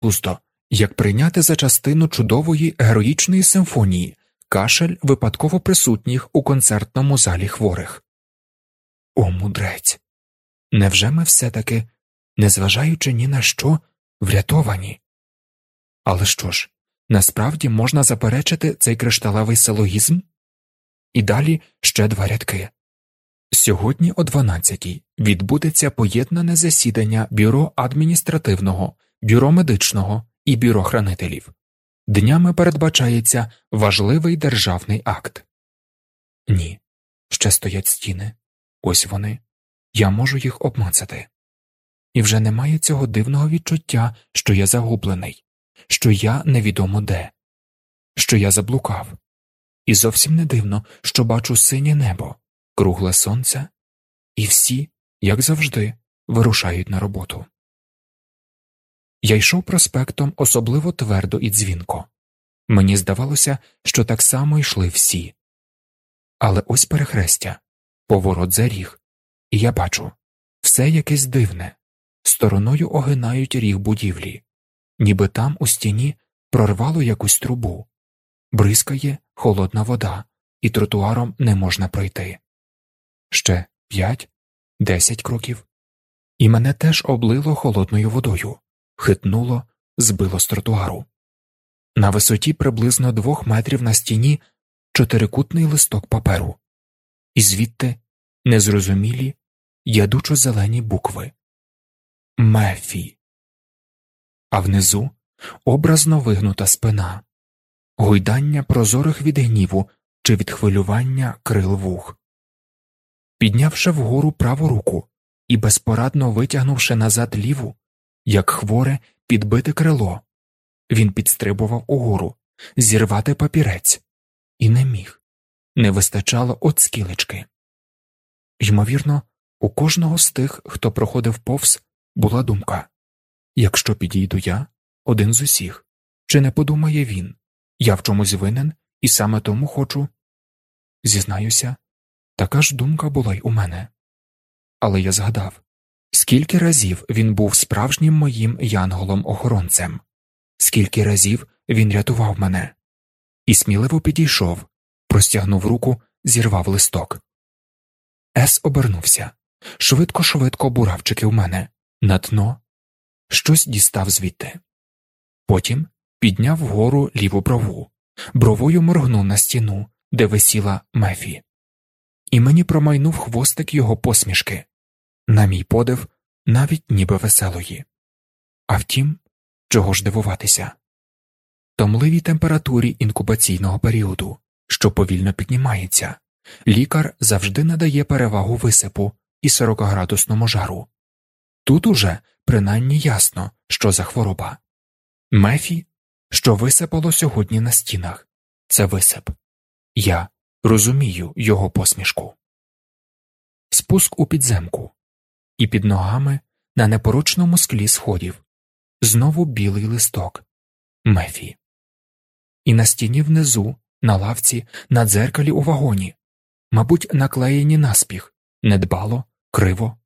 пусто, як прийняти за частину чудової героїчної симфонії кашель випадково присутніх у концертному залі хворих. О, мудрець! Невже ми все таки, незважаючи ні на що, врятовані? Але що ж, насправді можна заперечити цей кришталевий силогізм? І далі ще два рядки. Сьогодні о 12-й відбудеться поєднане засідання бюро адміністративного, бюро медичного і бюро хранителів. Днями передбачається важливий державний акт. Ні, ще стоять стіни. Ось вони. Я можу їх обмацати. І вже немає цього дивного відчуття, що я загублений, що я невідомо де, що я заблукав. І зовсім не дивно, що бачу синє небо, кругле сонце, і всі, як завжди, вирушають на роботу. Я йшов проспектом особливо твердо і дзвінко. Мені здавалося, що так само йшли всі. Але ось перехрестя, поворот за ріг, і я бачу все якесь дивне, стороною огинають ріг будівлі, ніби там у стіні прорвало якусь трубу, бризкає холодна вода, і тротуаром не можна пройти. Ще п'ять, десять кроків, і мене теж облило холодною водою, хитнуло, збило з тротуару. На висоті приблизно двох метрів на стіні чотирикутний листок паперу, і звідти незрозумілі, ядучо зелені букви Мефі. А внизу образно вигнута спина, гойдання прозорих від гніву чи від хвилювання крил вух. Піднявши вгору праву руку і безпорадно витягнувши назад ліву, як хворе підбите крило, він підстрибував угору, зірвати папірець, і не міг, не вистачало от скілечки. Ймовірно, у кожного з тих, хто проходив повз, була думка. Якщо підійду я, один з усіх, чи не подумає він, я в чомусь винен і саме тому хочу. Зізнаюся, така ж думка була й у мене. Але я згадав, скільки разів він був справжнім моїм янголом-охоронцем, скільки разів він рятував мене, і сміливо підійшов, простягнув руку, зірвав листок. Ес обернувся. Швидко, швидко буравчики в мене, на дно, щось дістав звідти. Потім підняв вгору ліву брову, бровою моргнув на стіну, де висіла мефі, і мені промайнув хвостик його посмішки, на мій подив, навіть ніби веселої. А втім, чого ж дивуватися? Томливій температурі інкубаційного періоду, що повільно піднімається, лікар завжди надає перевагу висипу і 40-градусному жару. Тут уже принаймні ясно, що за хвороба. Мефі, що висипало сьогодні на стінах, це висип. Я розумію його посмішку. Спуск у підземку, і під ногами на непорочному склі сходів знову білий листок Мефі. І на стіні внизу, на лавці, на дзеркалі у вагоні, мабуть, наклеєні наспіх, недбало, криво,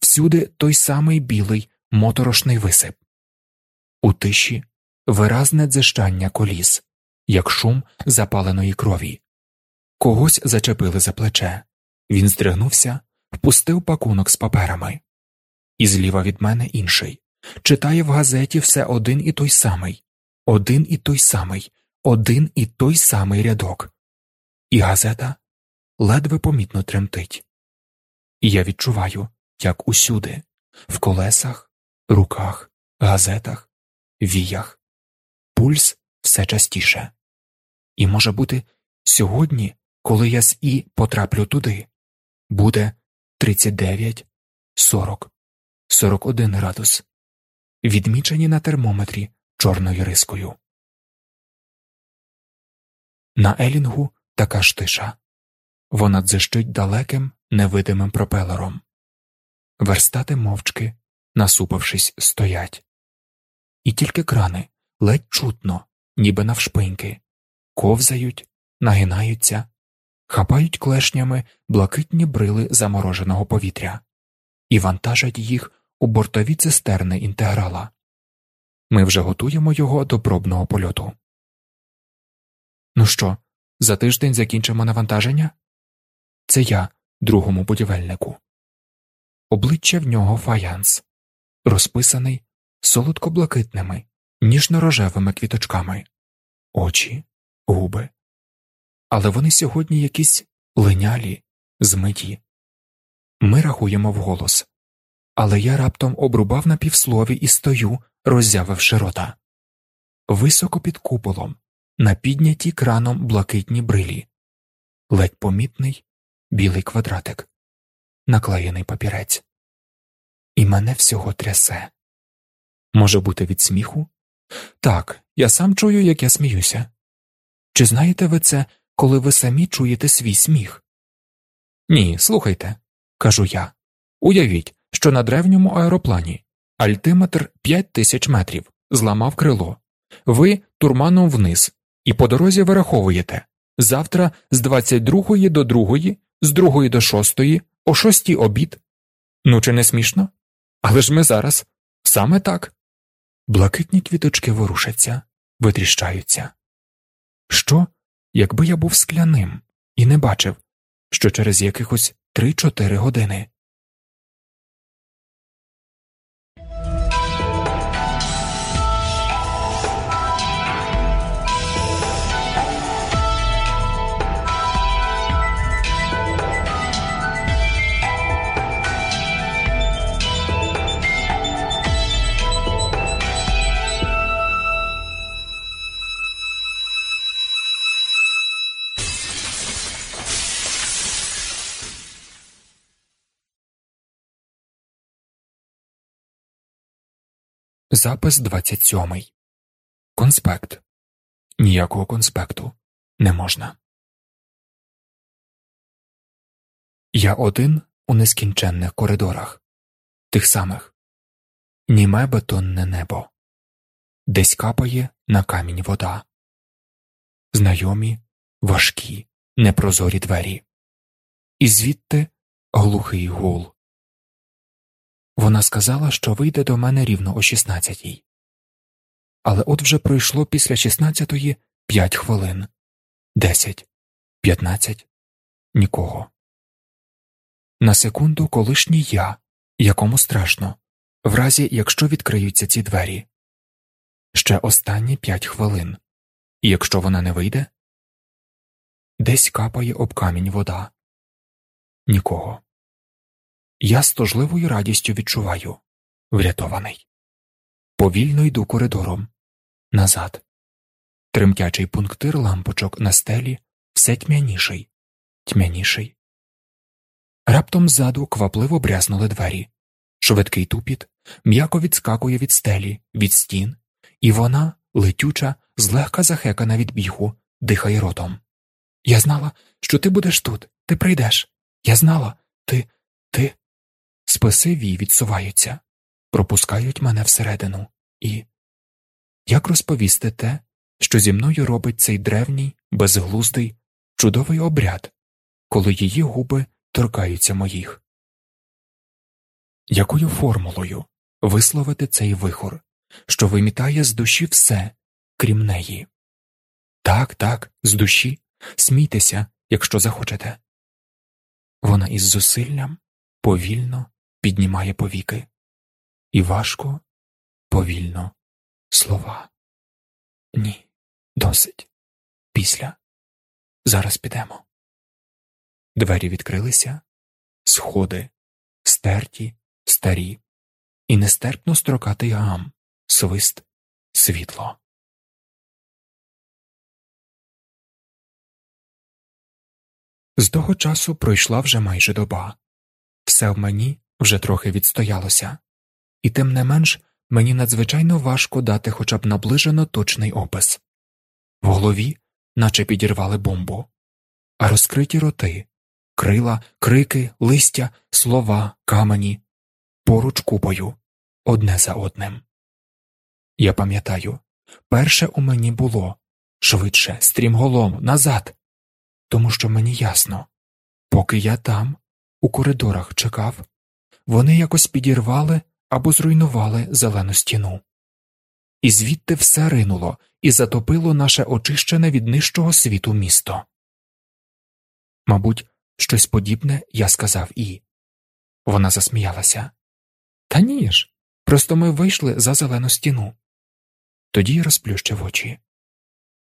всюди той самий білий моторошний висип. У тиші виразне дзижчання коліс, як шум запаленої крові. Когось зачепили за плече. Він здригнувся, впустив пакунок з паперами. І зліва від мене інший. Читає в газеті все один і той самий, один і той самий, один і той самий рядок. І газета ледве помітно тремтить. І я відчуваю, як усюди, в колесах, руках, газетах, віях, пульс все частіше. І може бути, сьогодні, коли я з І потраплю туди, буде 39, 40, 41 градус, відмічені на термометрі чорною рискою. На Елінгу така ж тиша вона дзищить далеким невидимим пропелером. Верстати мовчки, насупившись, стоять, і тільки крани ледь чутно, ніби навшпиньки, ковзають, нагинаються, хапають клешнями блакитні брили замороженого повітря і вантажать їх у бортові цистерни інтеграла. Ми вже готуємо його до пробного польоту. Ну що, за тиждень закінчимо навантаження? Це я, другому будівельнику. Обличчя в нього фаянс, розписаний солодко-блакитними, ніжно-рожевими квіточками, очі, губи. Але вони сьогодні якісь линялі, змиті. Ми рахуємо вголос. Але я раптом обрубав на півслові і стою, роззявивши рота. Високо під куполом, на піднятій краном блакитні брилі, ледь помітний білий квадратик, наклеєний папірець. І мене всього трясе. Може бути від сміху? Так, я сам чую, як я сміюся. Чи знаєте ви це, коли ви самі чуєте свій сміх? Ні, слухайте, кажу я. Уявіть, що на древньому аероплані альтиметр 5 тисяч метрів зламав крило, ви турманом вниз, і по дорозі вираховуєте завтра з 22 до 2, з 2 до 6, о 6 обід. Ну, чи не смішно? Але ж ми зараз саме так. Блакитні квіточки ворушаться, витріщаються. Що, якби я був скляним і не бачив, що через якихось 3-4 години Запис 27. Конспект. Ніякого конспекту не можна. Я один у нескінченних коридорах, тих самих німе бетонне небо, десь капає на камінь вода, знайомі, важкі, непрозорі двері, і звідти глухий гул. Вона сказала, що вийде до мене рівно о шістнадцятій. Але от вже пройшло після шістнадцятої п'ять хвилин, десять, п'ятнадцять нікого. На секунду колишній я, якому страшно, в разі якщо відкриються ці двері. Ще останні п'ять хвилин, і якщо вона не вийде, десь капає об камінь вода. Нікого. Я з тожливою радістю відчуваю врятований. Повільно йду коридором назад. Тремтячий пунктир лампочок на стелі все тьмяніший, тьмяніший. Раптом ззаду квапливо брязнули двері. Швидкий тупіт м'яко відскакує від стелі, від стін, і вона, летюча, злегка захекана від бігу, дихає ротом. Я знала, що ти будеш тут, ти прийдеш. Я знала, ти. Списи вій відсуваються, пропускають мене всередину, і як розповісти те, що зі мною робить цей древній, безглуздий, чудовий обряд, коли її губи торкаються моїх? Якою формулою висловити цей вихор, що вимітає з душі все, крім неї? Так, так, з душі, смійтеся, якщо захочете. Вона із зусиллям повільно піднімає повіки, і важко, повільно слова. Ні, досить. Після. Зараз підемо. Двері відкрилися, сходи, стерті, старі, і нестерпно строкатий гам, свист, світло. З того часу пройшла вже майже доба. Все в мені вже трохи відстоялося, і тим не менш мені надзвичайно важко дати хоча б наближено точний опис. В голові, наче підірвали бомбу, а розкриті роти, крила, крики, листя, слова, камені, поруч купою, одне за одним. Я пам'ятаю, перше у мені було швидше, стрімголом, назад, тому що мені ясно, поки я там, у коридорах чекав, вони якось підірвали або зруйнували зелену стіну. і звідти все ринуло і затопило наше очищене від нижчого світу місто. Мабуть, щось подібне я сказав і. Вона засміялася. Та ні ж. Просто ми вийшли за зелену стіну. Тоді розплющив очі.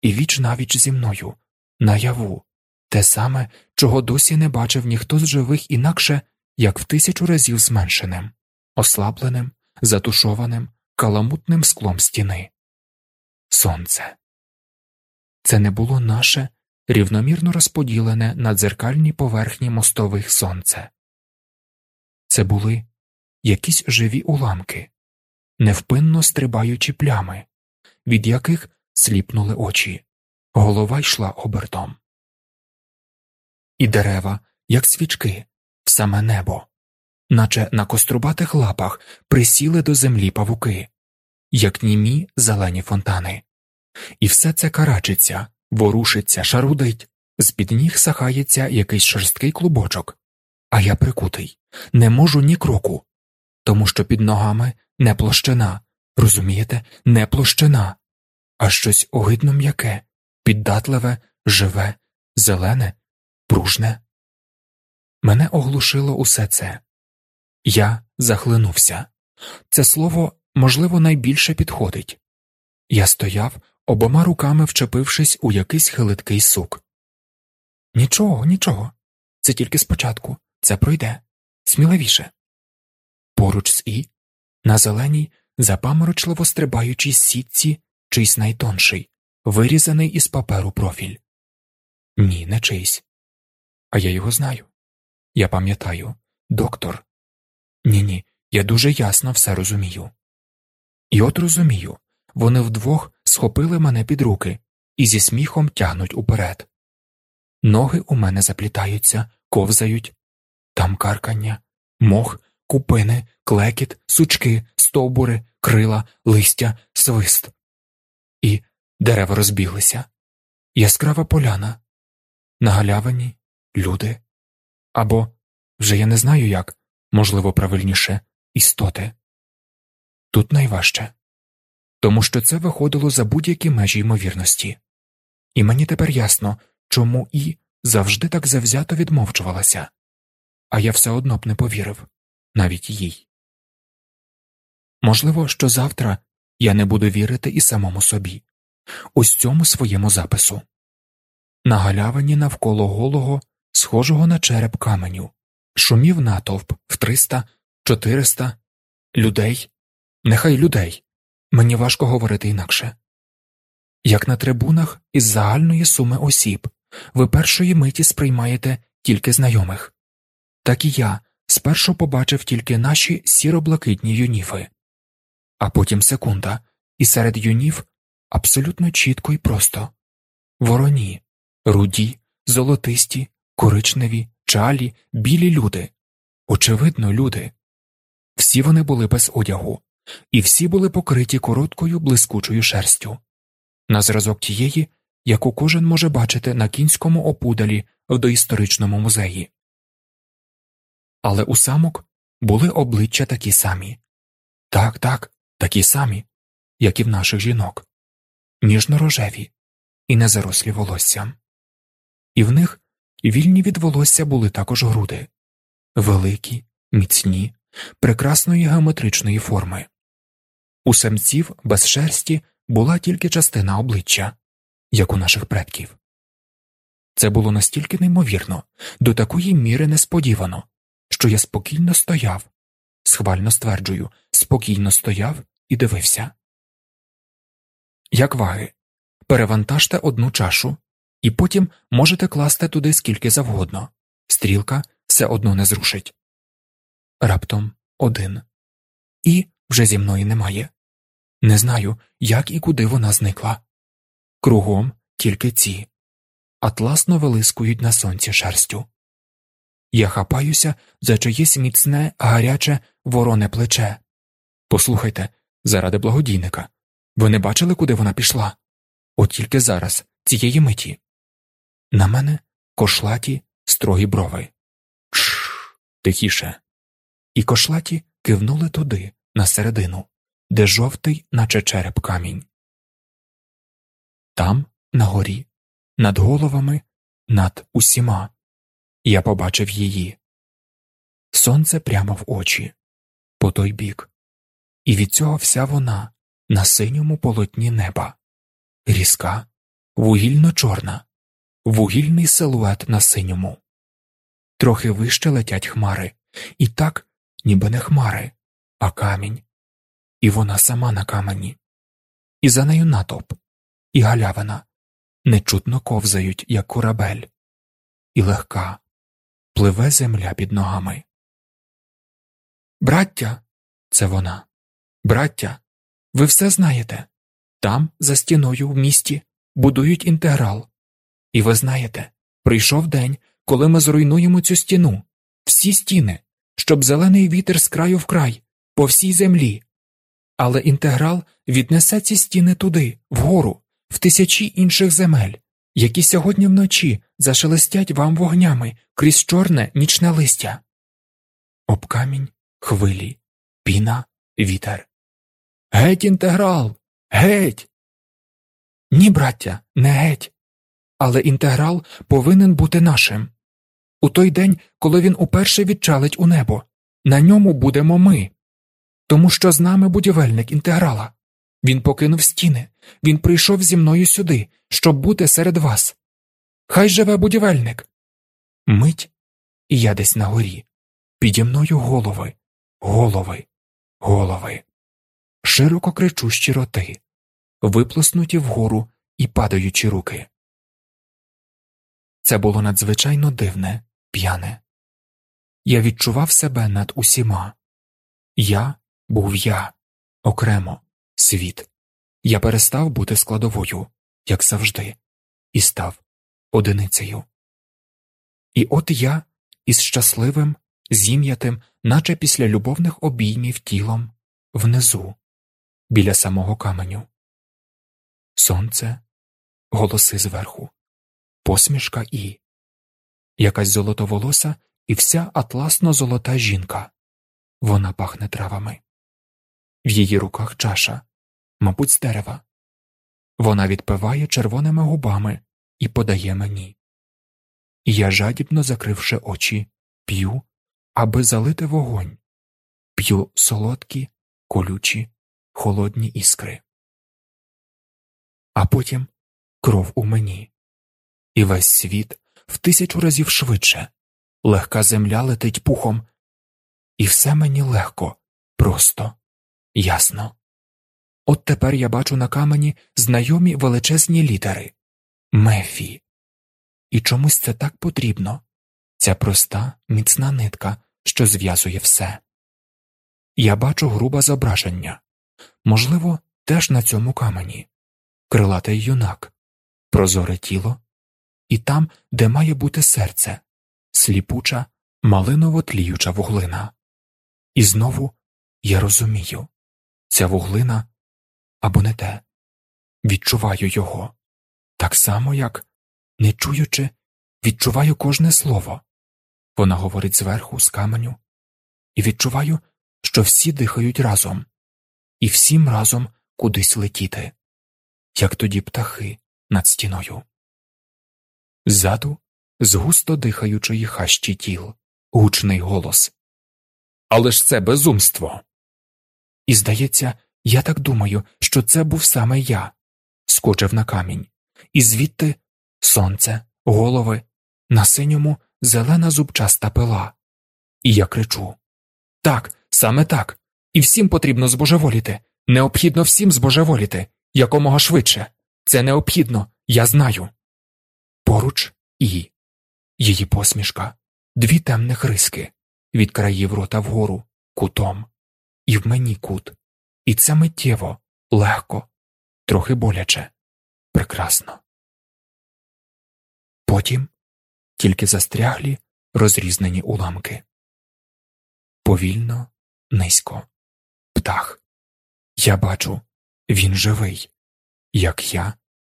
І віч навіч зі мною, наяву, те саме, чого досі не бачив ніхто з живих інакше, як в тисячу разів зменшеним, ослабленим, затушованим, каламутним склом стіни. Сонце. Це не було наше рівномірно розподілене на дзеркальній поверхні мостових сонце. Це були якісь живі уламки, невпинно стрибаючі плями, від яких сліпнули очі, голова йшла обертом. І дерева, як свічки, саме небо, наче на кострубатих лапах присіли до землі павуки, як німі зелені фонтани, і все це карачиться, ворушиться, шарудить, з під ніг сахається якийсь шорсткий клубочок, а я прикутий, не можу ні кроку, тому що під ногами не площина, розумієте, не площина, а щось огидно м'яке, піддатливе, живе, зелене, пружне. Мене оглушило усе це. Я захлинувся. Це слово, можливо, найбільше підходить. Я стояв, обома руками вчепившись у якийсь хилиткий сук. Нічого, нічого. Це тільки спочатку, це пройде. Сміливіше. Поруч з І, на зеленій, запаморочливо стрибаючій сітці, чийсь найтонший, вирізаний із паперу профіль. Ні, не чийсь. А я його знаю. Я пам'ятаю, доктор. Ні, ні, я дуже ясно все розумію. І от розумію, вони вдвох схопили мене під руки і зі сміхом тягнуть уперед. Ноги у мене заплітаються, ковзають, там каркання, мох, купини, клекіт, сучки, стовбури, крила, листя, свист. І дерева розбіглися. Яскрава поляна. На галявині люди. Або, вже я не знаю як, можливо, правильніше, істоти. Тут найважче, тому що це виходило за будь-які межі ймовірності. І мені тепер ясно, чому і завжди так завзято відмовчувалася, а я все одно б не повірив навіть їй. Можливо, що завтра я не буду вірити і самому собі, ось цьому своєму запису. На галявині навколо голого, схожого на череп каменю, шумів натовп в триста, чотириста людей, нехай людей. Мені важко говорити інакше. Як на трибунах із загальної суми осіб, ви першої миті сприймаєте тільки знайомих, так і я спершу побачив тільки наші сіро-блакитні юніфи, а потім секунда, і серед юніф абсолютно чітко і просто. Вороні, руді, золотисті, коричневі, чалі, білі люди, очевидно, люди. Всі вони були без одягу, і всі були покриті короткою блискучою шерстю, на зразок тієї, яку кожен може бачити на кінському опудалі в доісторичному музеї. Але у самок були обличчя такі самі. Так, так, такі самі, як і в наших жінок, ніжно рожеві і не зарослі волоссям. І в них вільні від волосся були також груди великі, міцні, прекрасної геометричної форми. У самців без шерсті була тільки частина обличчя, як у наших предків. Це було настільки неймовірно, до такої міри несподівано, що я спокійно стояв, схвально стверджую, спокійно стояв і дивився. Як ваги, перевантажте одну чашу, і потім можете класти туди скільки завгодно, стрілка все одно не зрушить. Раптом один. І вже зі мною немає. Не знаю, як і куди вона зникла. Кругом тільки ці атласно вилискують на сонці шерстю. Я хапаюся за чиєсь міцне, гаряче вороне плече. Послухайте, заради благодійника. Ви не бачили, куди вона пішла? От тільки зараз, цієї миті. На мене кошлаті строгі брови. Чш, тихіше. І кошлаті кивнули туди, на середину, де жовтий, наче череп камінь. Там, на горі, над головами, над усіма, я побачив її. Сонце прямо в очі, по той бік, і від цього вся вона на синьому полотні неба, різка, вугільно чорна, вугільний силует на синьому. Трохи вище летять хмари, і так, ніби не хмари, а камінь, і вона сама на камені, і за нею натовп, і галявина нечутно ковзають, як корабель, і легка, пливе земля під ногами. Браття, це вона. Браття, ви все знаєте. Там, за стіною в місті, будують інтеграл. І ви знаєте, прийшов день, коли ми зруйнуємо цю стіну, всі стіни, щоб зелений вітер з краю в край, по всій землі. Але інтеграл віднесе ці стіни туди, вгору, в тисячі інших земель, які сьогодні вночі зашелестять вам вогнями крізь чорне нічне листя. Об камінь, хвилі, піна, вітер. Геть інтеграл, геть. Ні, браття, не геть. Але інтеграл повинен бути нашим. У той день, коли він уперше відчалить у небо, на ньому будемо ми, тому що з нами будівельник інтеграла. Він покинув стіни, він прийшов зі мною сюди, щоб бути серед вас. Хай живе будівельник. Мить, і я десь на горі. Піді мною голови, голови, голови, широко кричущі роти, виплеснуті вгору і падаючі руки. Це було надзвичайно дивне, п'яне. Я відчував себе над усіма. Я був я окремо, світ. Я перестав бути складовою, як завжди, і став одиницею. І от я із щасливим, зім'ятим, наче після любовних обіймів тілом, внизу, біля самого каменю. Сонце, голоси зверху, посмішка і якась золотоволоса і вся атласно золота жінка. Вона пахне травами. В її руках чаша, мабуть, з дерева. Вона відпиває червоними губами і подає мені. Я, жадібно закривши очі, п'ю, аби залити вогонь, п'ю солодкі, колючі, холодні іскри. А потім кров у мені, і весь світ в тисячу разів швидше, легка земля летить пухом, і все мені легко, просто, ясно. От тепер я бачу на камені знайомі величезні літери Мефі. І чомусь це так потрібно. Ця проста, міцна нитка, що зв'язує все. Я бачу грубе зображення, можливо, теж на цьому камені, крилатий юнак, прозоре тіло, і там, де має бути серце, сліпуча, малиново тліюча вуглина. І знову я розумію. Ця вуглина або не те, відчуваю його, так само, як, не чуючи, відчуваю кожне слово. Вона говорить зверху, з каменю, і відчуваю, що всі дихають разом, і всім разом кудись летіти, як тоді птахи над стіною. Ззаду, з густо дихаючої хащі тіл, гучний голос. Але ж це безумство. І, здається, я так думаю, що це був саме я, скочив на камінь, і звідти сонце, голови, на синьому зелена зубчаста пила. І я кричу Так, саме так. І всім потрібно збожеволіти. Необхідно всім збожеволіти якомога швидше. Це необхідно, я знаю. Поруч і її посмішка, дві темних риски від країв рота вгору, кутом, і в мені кут. І це миттєво, легко, трохи боляче, прекрасно. Потім тільки застряглі розрізнені уламки. Повільно, низько, птах. Я бачу, він живий, як я,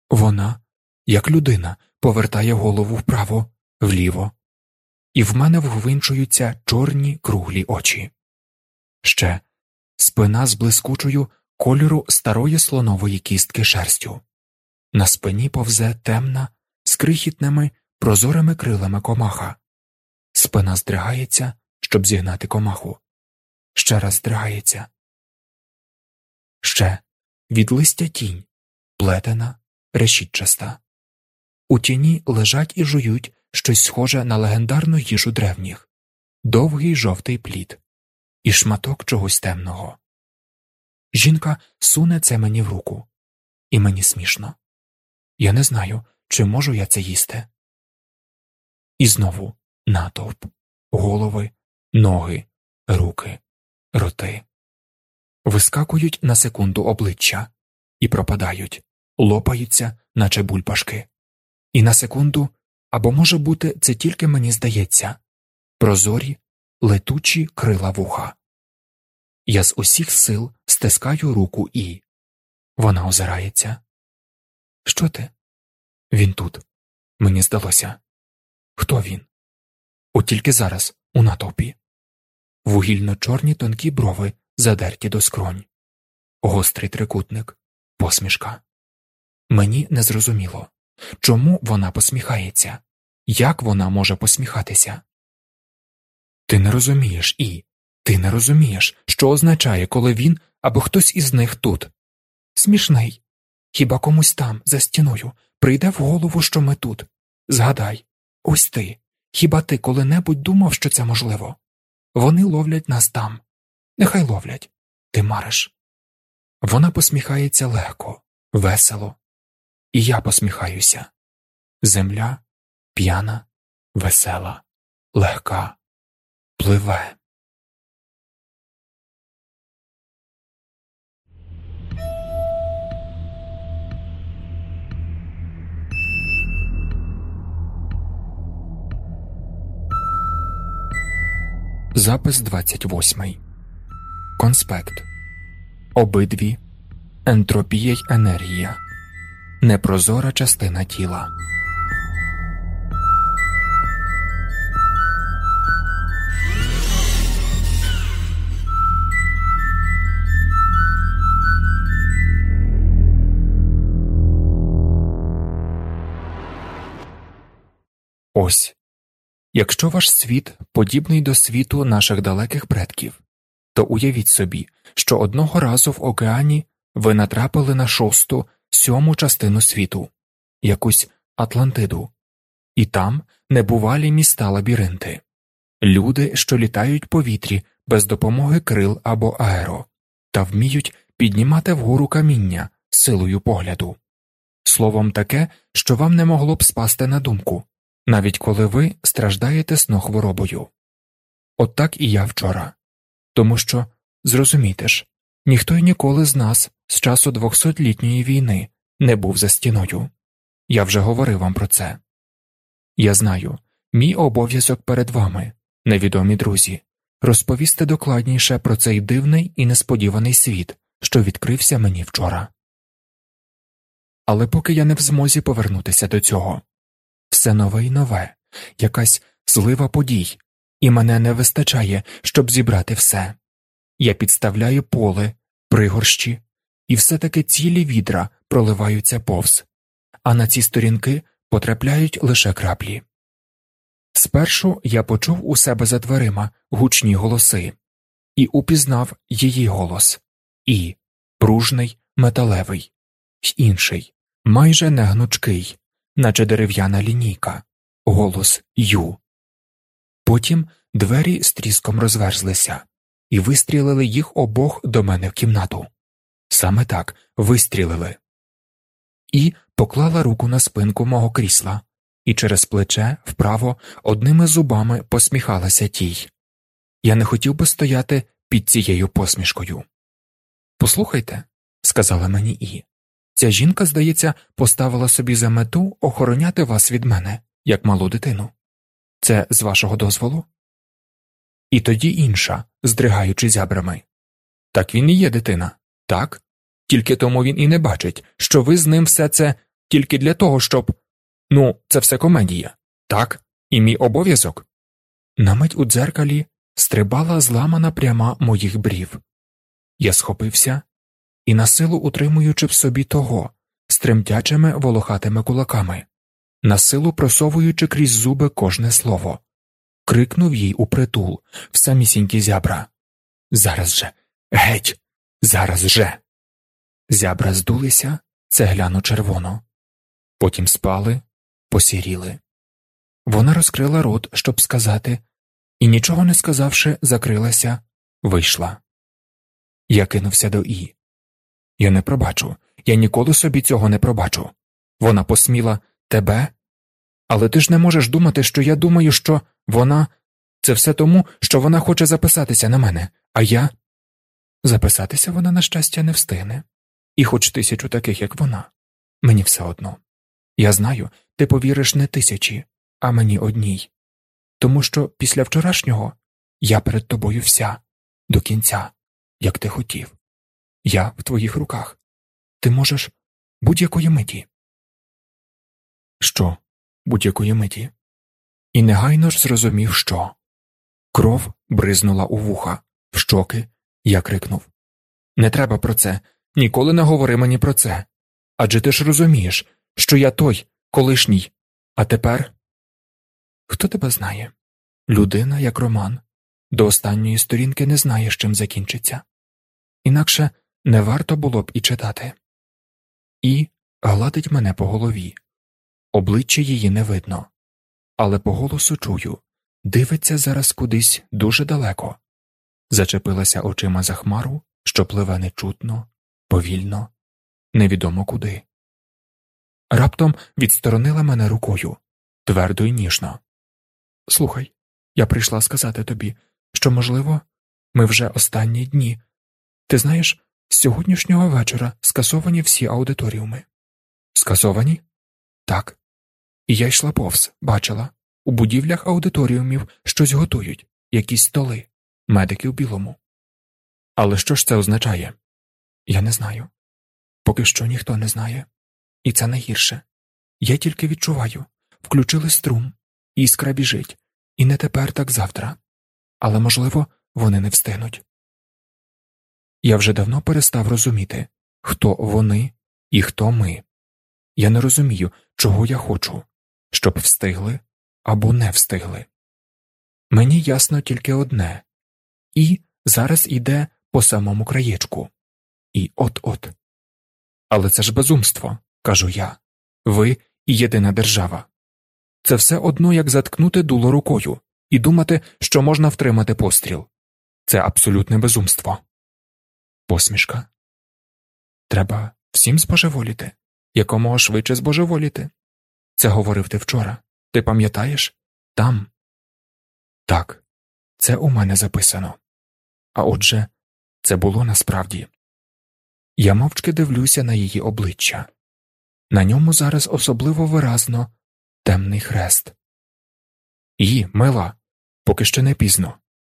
вона, як людина, повертає голову вправо, вліво, і в мене вгвинчуються чорні круглі очі. Ще спина з блискучою кольору старої слонової кістки шерстю. На спині повзе темна, з крихітними, прозорими крилами комаха. Спина здригається, щоб зігнати комаху. Ще раз здригається. Ще від листя тінь, плетена, решітчаста. У тіні лежать і жують щось схоже на легендарну їжу древніх, довгий жовтий плід і шматок чогось темного. Жінка суне це мені в руку, і мені смішно. Я не знаю, чи можу я це їсти. І знову натовп, голови, ноги, руки, роти. Вискакують на секунду обличчя і пропадають, лопаються, наче бульбашки. І на секунду, або, може бути, це тільки мені здається прозорі, летучі крила вуха. Я з усіх сил стискаю руку і. Вона озирається. Що ти? Він тут. Мені здалося. Хто він? От тільки зараз, у натовпі. Вугільно чорні тонкі брови задерті до скронь, гострий трикутник, посмішка. Мені не зрозуміло, чому вона посміхається, як вона може посміхатися. Ти не розумієш і. Ти не розумієш, що означає, коли він або хтось із них тут. Смішний. Хіба комусь там, за стіною, прийде в голову, що ми тут? Згадай, ось ти. Хіба ти коли-небудь думав, що це можливо? Вони ловлять нас там. Нехай ловлять. Ти мариш. Вона посміхається легко, весело. І я посміхаюся. Земля п'яна, весела, легка, пливе. Запис 28. Конспект. Обидві. Ентропія й енергія. Непрозора частина тіла. Ось Якщо ваш світ подібний до світу наших далеких предків, то уявіть собі, що одного разу в океані ви натрапили на шосту, сьому частину світу, якусь Атлантиду, і там небувалі міста лабіринти, люди, що літають повітрі без допомоги крил або аеро, та вміють піднімати вгору каміння силою погляду, словом таке, що вам не могло б спасти на думку навіть коли ви страждаєте снохворобою. От так і я вчора. Тому що, зрозумійте ж, ніхто й ніколи з нас з часу двохсотлітньої війни не був за стіною. Я вже говорив вам про це. Я знаю, мій обов'язок перед вами, невідомі друзі, розповісти докладніше про цей дивний і несподіваний світ, що відкрився мені вчора. Але поки я не в змозі повернутися до цього, все нове і нове, якась злива подій, і мене не вистачає, щоб зібрати все. Я підставляю поле, пригорщі, і все таки цілі відра проливаються повз, а на ці сторінки потрапляють лише краплі. Спершу я почув у себе за дверима гучні голоси і упізнав її голос і пружний, металевий, й інший, майже негнучкий, наче дерев'яна лінійка, голос Ю. Потім двері з тріском розверзлися, і вистрілили їх обох до мене в кімнату. Саме так вистрілили. І поклала руку на спинку мого крісла, і через плече вправо одними зубами посміхалася тій. Я не хотів би стояти під цією посмішкою. Послухайте, сказала мені І. Ця жінка, здається, поставила собі за мету охороняти вас від мене, як малу дитину. Це з вашого дозволу? І тоді інша, здригаючи зябрами. Так він і є дитина, так? Тільки тому він і не бачить, що ви з ним все це тільки для того, щоб. Ну, це все комедія, так, і мій обов'язок. На мить у дзеркалі стрибала зламана пряма моїх брів. Я схопився і насилу утримуючи в собі того, стремтячими волохатими кулаками, насилу просовуючи крізь зуби кожне слово, крикнув їй у притул в самісінькі зябра. Зараз же, геть, зараз же. Зябра здулися цегляно червоно, потім спали, посіріли. Вона розкрила рот, щоб сказати, і, нічого не сказавши, закрилася, вийшла. Я кинувся до І. Я не пробачу, я ніколи собі цього не пробачу. Вона посміла тебе, але ти ж не можеш думати, що я думаю, що вона це все тому, що вона хоче записатися на мене, а я. Записатися вона, на щастя, не встигне, і хоч тисячу таких, як вона, мені все одно. Я знаю, ти повіриш не тисячі, а мені одній. Тому що після вчорашнього я перед тобою вся, до кінця, як ти хотів. Я в твоїх руках. Ти можеш будь-якої миті. Що, будь-якої миті? І негайно ж зрозумів, що кров бризнула у вуха, в щоки, я крикнув Не треба про це, ніколи не говори мені про це. Адже ти ж розумієш, що я той, колишній, а тепер. Хто тебе знає? Людина, як роман, до останньої сторінки не знає, з чим закінчиться. Інакше не варто було б і читати. І гладить мене по голові. Обличчя її не видно, але по голосу чую дивиться зараз кудись дуже далеко, зачепилася очима за хмару, що пливе нечутно, повільно, невідомо куди. Раптом відсторонила мене рукою твердо й ніжно. Слухай, я прийшла сказати тобі, що, можливо, ми вже останні дні. Ти знаєш, з сьогоднішнього вечора скасовані всі аудиторіуми. Скасовані? Так. І я йшла повз, бачила у будівлях аудиторіумів щось готують, якісь столи, медики в білому. Але що ж це означає? Я не знаю. Поки що ніхто не знає. І це найгірше. Я тільки відчуваю включили струм, іскра біжить, і не тепер, так завтра. Але, можливо, вони не встигнуть. Я вже давно перестав розуміти, хто вони і хто ми. Я не розумію, чого я хочу, щоб встигли або не встигли. Мені ясно тільки одне і зараз іде по самому краєчку. І от-от. Але це ж безумство, кажу я. Ви і єдина держава. Це все одно як заткнути дуло рукою і думати, що можна втримати постріл. Це абсолютне безумство. Посмішка. Треба всім збожеволіти, якомога швидше збожеволіти. Це говорив ти вчора. Ти пам'ятаєш? Там. Так, це у мене записано. А отже, це було насправді. Я мовчки дивлюся на її обличчя. На ньому зараз особливо виразно темний хрест. І, мила, поки ще не пізно.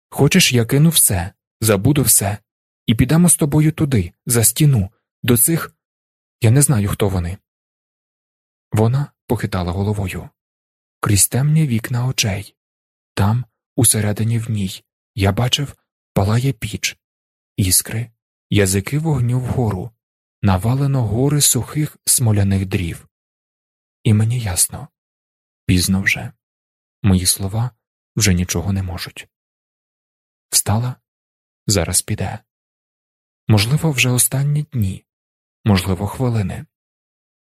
Хочеш, я кину все, забуду все, і підемо з тобою туди, за стіну, до цих. Я не знаю, хто вони. Вона похитала головою. Крізь темні вікна очей. Там, усередині в ній, я бачив, палає піч, іскри, язики вогню вгору, навалено гори сухих смоляних дрів. І мені ясно пізно вже. Мої слова вже нічого не можуть. Встала зараз піде. Можливо, вже останні дні, можливо, хвилини.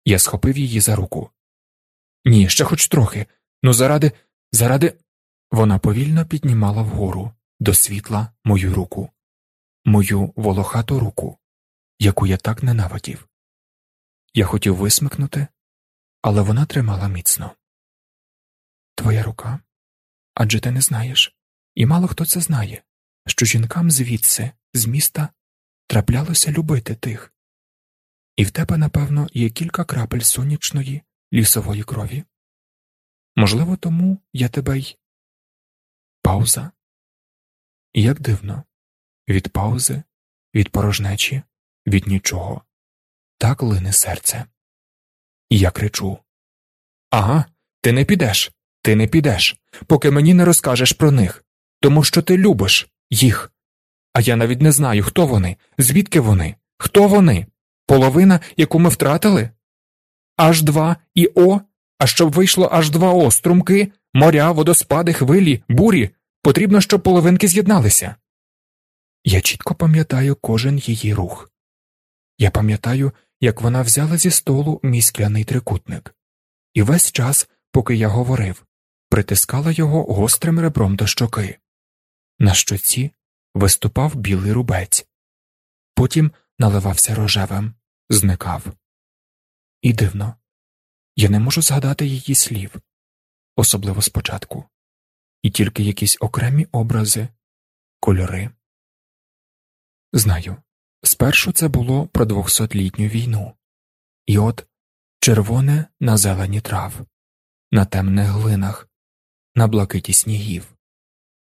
Я схопив її за руку. Ні, ще хоч трохи. Ну, заради, заради. Вона повільно піднімала вгору до світла мою руку, мою волохату руку, яку я так ненавидів. Я хотів висмикнути, але вона тримала міцно. Твоя рука. Адже ти не знаєш, і мало хто це знає, що жінкам звідси, з міста, траплялося любити тих, і в тебе, напевно, є кілька крапель сонячної лісової крові. Можливо, тому я тебе й. Пауза. Як дивно, від паузи, від порожнечі, від нічого. Так лине серце. Я кричу Ага, ти не підеш, ти не підеш, поки мені не розкажеш про них, тому що ти любиш їх. А я навіть не знаю, хто вони, звідки вони, Хто вони? Половина, яку ми втратили? Аж два і О, а щоб вийшло аж два О струмки, моря, водоспади, хвилі, бурі. Потрібно, щоб половинки з'єдналися. Я чітко пам'ятаю кожен її рух. Я пам'ятаю, як вона взяла зі столу мій скляний трикутник, і весь час, поки я говорив, притискала його гострим ребром до щоки. На щоці виступав білий рубець, потім наливався рожевим, зникав. І дивно, я не можу згадати її слів, особливо спочатку, і тільки якісь окремі образи, кольори. Знаю, спершу це було про двохсотлітню війну, і от червоне на зелені трав, на темних глинах, на блакиті снігів,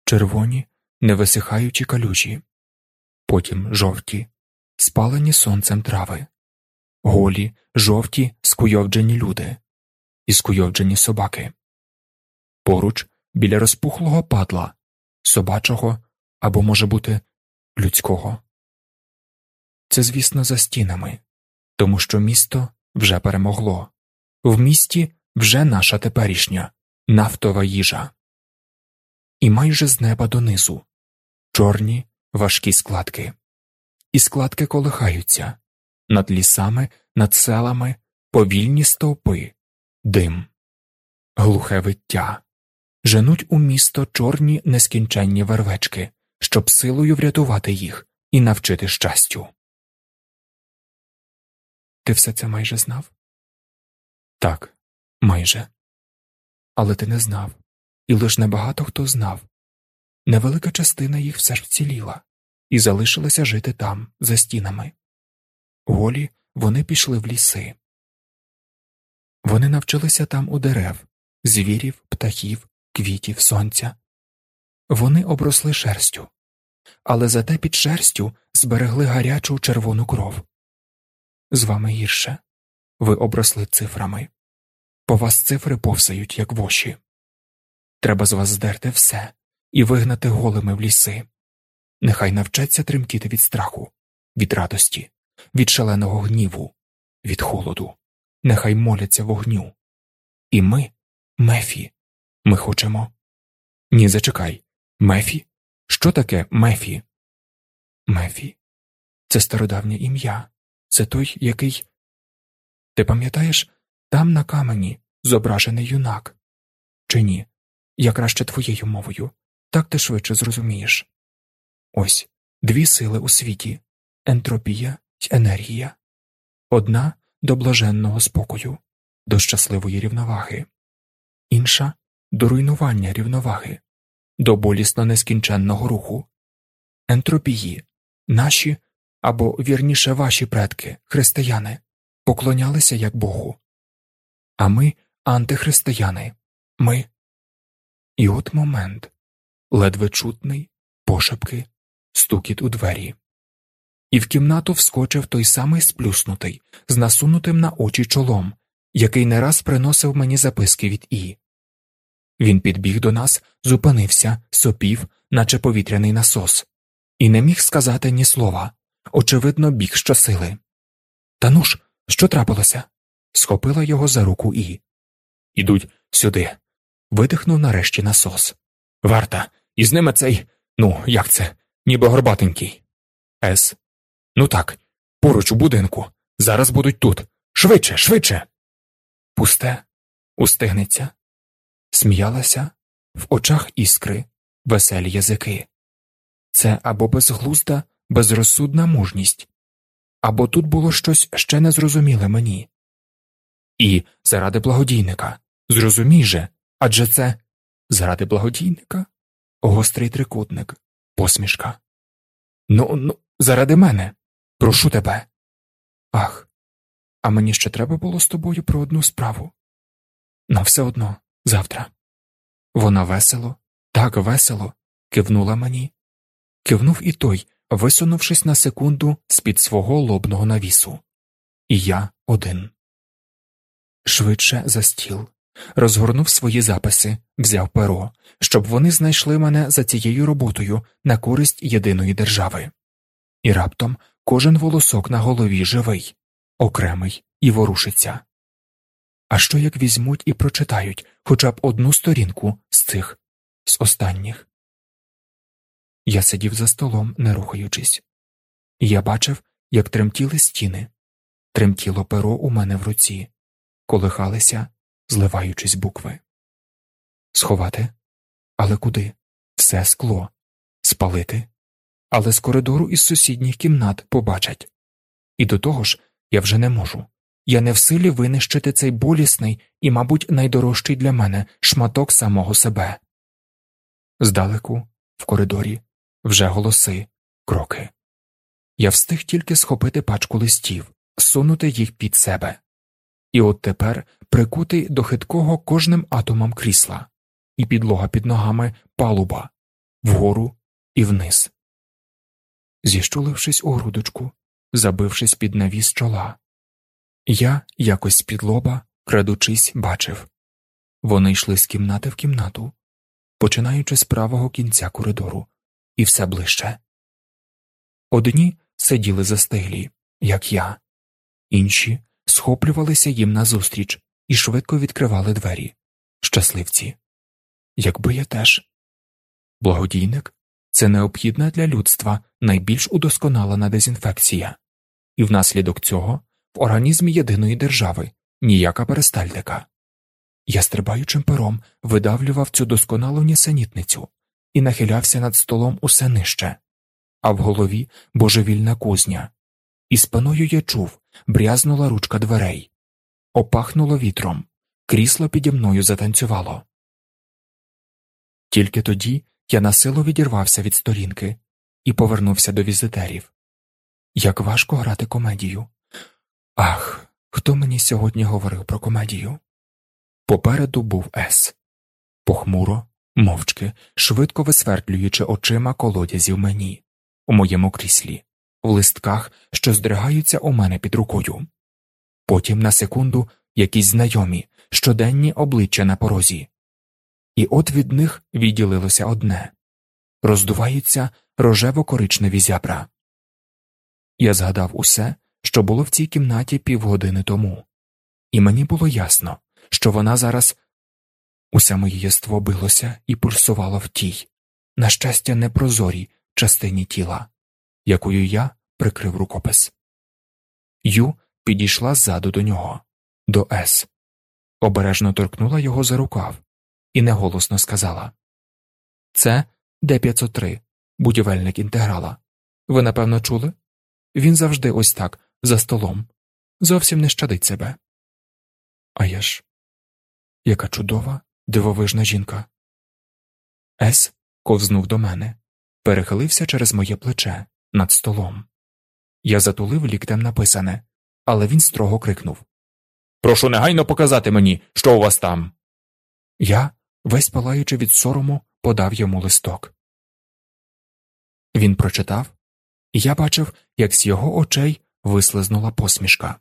червоні, невисихаючі калюжі, потім жовті, спалені сонцем трави, голі, жовті, скуйовджені люди і скуйовджені собаки. Поруч біля розпухлого падла, собачого або, може бути, людського. Це, звісно, за стінами, тому що місто вже перемогло, в місті вже наша теперішня нафтова їжа, і майже з неба донизу чорні важкі складки, і складки колихаються. Над лісами, над селами, повільні стовпи, дим, глухе виття, женуть у місто чорні нескінченні вервечки, щоб силою врятувати їх і навчити щастю. Ти все це майже знав? Так, майже. Але ти не знав, і лиш небагато хто знав. Невелика частина їх все ж вціліла і залишилася жити там, за стінами. Голі вони пішли в ліси. Вони навчилися там у дерев, звірів, птахів, квітів, сонця. Вони обросли шерстю, але зате під шерстю зберегли гарячу червону кров. З вами гірше ви обросли цифрами, по вас цифри повсають, як воші. Треба з вас здерти все і вигнати голими в ліси. Нехай навчаться тремтіти від страху, від радості, від шаленого гніву, від холоду, нехай моляться вогню. І ми, Мефі, ми хочемо. Ні, зачекай. Мефі? Що таке Мефі? Мефі. Це стародавнє ім'я. Це той, який. Ти пам'ятаєш, там на камені зображений юнак? Чи ні? Я краще твоєю мовою, так ти швидше зрозумієш. Ось дві сили у світі ентропія й енергія, одна до блаженного спокою, до щасливої рівноваги, інша до руйнування рівноваги, до болісно нескінченного руху, ентропії, наші або вірніше ваші предки, християни, поклонялися як Богу. А ми антихристияни, ми. І от момент ледве чутний, пошепки, стукіт у двері. І в кімнату вскочив той самий сплюснутий, з насунутим на очі чолом, який не раз приносив мені записки від І. Він підбіг до нас, зупинився, сопів, наче повітряний насос, і не міг сказати ні слова очевидно, біг щосили. Та ну ж, що трапилося? Схопила його за руку і. Ідуть сюди. Видихнув нарешті насос. Варта, і з ними цей. Ну, як це, ніби горбатенький. С. Ну так, поруч у будинку. Зараз будуть тут. Швидше, швидше. Пусте, устигнеться. Сміялася в очах іскри, веселі язики. Це або безглузда, безрозсудна мужність, або тут було щось ще незрозуміле мені. І заради благодійника, зрозумій же, адже це заради благодійника, гострий трикутник, посмішка. Ну, ну, заради мене, прошу тебе. Ах, а мені ще треба було з тобою про одну справу. На все одно, завтра. Вона весело, так весело, кивнула мені. Кивнув і той, висунувшись на секунду з під свого лобного навісу, і я один. Швидше за стіл, розгорнув свої записи, взяв перо, щоб вони знайшли мене за цією роботою на користь єдиної держави. І раптом кожен волосок на голові живий, окремий і ворушиться. А що як візьмуть і прочитають хоча б одну сторінку з цих, з останніх? Я сидів за столом, не рухаючись, я бачив, як тремтіли стіни, тремтіло перо у мене в руці, колихалися, зливаючись букви. Сховати? Але куди? Все скло, спалити. Але з коридору із сусідніх кімнат побачать. І до того ж, я вже не можу. Я не в силі винищити цей болісний і, мабуть, найдорожчий для мене шматок самого себе. Здалеку, в коридорі, вже голоси, кроки. Я встиг тільки схопити пачку листів, сунути їх під себе. І от тепер прикутий до хиткого кожним атомом крісла, і підлога під ногами палуба, вгору і вниз. Зіщулившись у грудочку, забившись під навіс чола, я якось під лоба, крадучись, бачив вони йшли з кімнати в кімнату, починаючи з правого кінця коридору, і все ближче. Одні сиділи застиглі, як я, інші схоплювалися їм назустріч і швидко відкривали двері. Щасливці. Якби я теж. Благодійник це необхідна для людства найбільш удосконалена дезінфекція, і внаслідок цього в організмі єдиної держави ніяка перистальтика. Я стрибаючим пером видавлював цю досконалу нісенітницю і нахилявся над столом усе нижче, а в голові божевільна кузня, і спиною я чув, брязнула ручка дверей, опахнуло вітром, крісло піді мною затанцювало. Тільки тоді я насилу відірвався від сторінки і повернувся до візитерів. Як важко грати комедію. Ах, хто мені сьогодні говорив про комедію? Попереду був Ес. Похмуро, мовчки, швидко висвертлюючи очима колодязів мені, у моєму кріслі, в листках, що здригаються у мене під рукою. Потім на секунду якісь знайомі, щоденні обличчя на порозі. І от від них відділилося одне роздуваються рожево коричневі зябра. Я згадав усе, що було в цій кімнаті півгодини тому, і мені було ясно, що вона зараз усе моє єство билося і пульсувало в тій, на щастя, непрозорій частині тіла, якою я прикрив рукопис. Ю підійшла ззаду до нього, до С, обережно торкнула його за рукав і неголосно сказала Це Д-503, будівельник інтеграла. Ви напевно чули? Він завжди ось так, за столом, зовсім не щадить себе. А я ж, яка чудова, дивовижна жінка. Ес ковзнув до мене, перехилився через моє плече над столом. Я затулив ліктем написане, але він строго крикнув Прошу негайно показати мені, що у вас там. Я, весь палаючи від сорому, подав йому листок. Він прочитав, і я бачив, як з його очей вислизнула посмішка,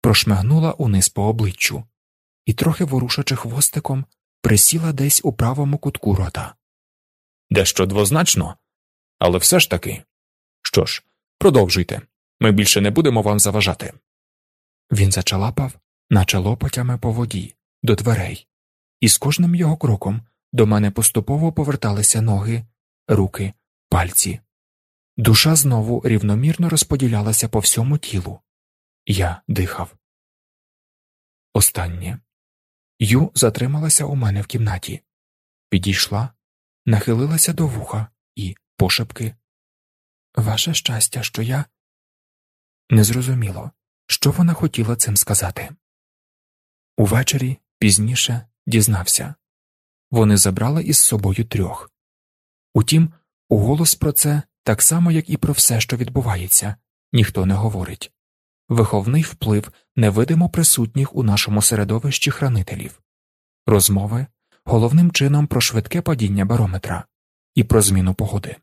прошмигнула униз по обличчю, і, трохи ворушачи хвостиком, присіла десь у правому кутку рота. Дещо двозначно, але все ж таки. Що ж, продовжуйте ми більше не будемо вам заважати. Він зачалапав, наче лопатями по воді, до дверей, і з кожним його кроком до мене поступово поверталися ноги, руки, пальці. Душа знову рівномірно розподілялася по всьому тілу. Я дихав. Останнє. Ю затрималася у мене в кімнаті, підійшла, нахилилася до вуха і пошепки. Ваше щастя, що я. Незрозуміло, що вона хотіла цим сказати. Увечері пізніше дізнався вони забрали із собою трьох. Утім, уголос про це, так само як і про все, що відбувається, ніхто не говорить. Виховний вплив невидимо присутніх у нашому середовищі хранителів, розмови головним чином про швидке падіння барометра і про зміну погоди.